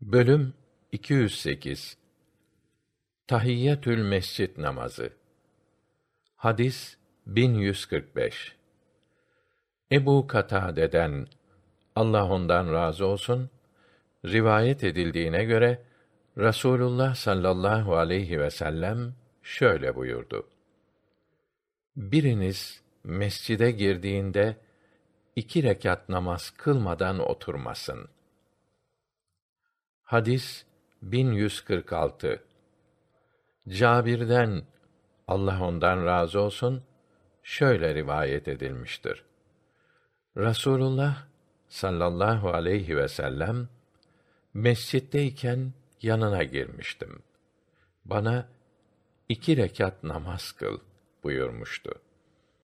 Bölüm 208 Tahiyyetül Mescid namazı. Hadis 1145. Ebu Katade'den Allah ondan razı olsun rivayet edildiğine göre Rasulullah sallallahu aleyhi ve sellem şöyle buyurdu. Biriniz mescide girdiğinde iki rekat namaz kılmadan oturmasın.'' Hadis 1146 Cabir'den Allah ondan razı olsun şöyle rivayet edilmiştir. Rasulullah sallallahu aleyhi ve sellem mescitteyken yanına girmiştim. Bana iki rekat namaz kıl buyurmuştu.